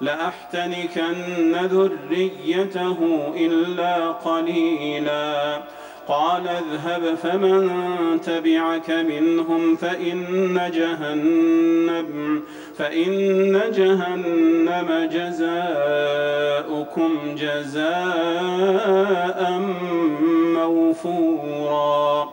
لأحتنكن ذريته إلا قليلا. قال اذهب فمن تبعك منهم فإن جهنم فإن جهنم جزاؤكم جزاء موفورا.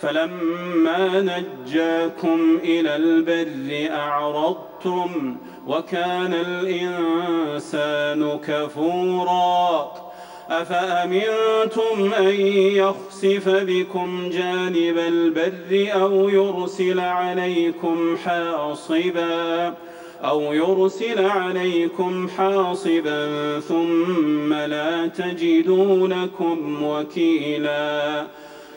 فلما نجاكم إلى البر أعرضتم وكان الإنسان كفورا. أفأمنتم أن يخسف بكم جانب البر أو يرسل عليكم حاصبا؟ أو يرسل عليكم حاصبا ثم لا تجدوا لكم وكيلاً.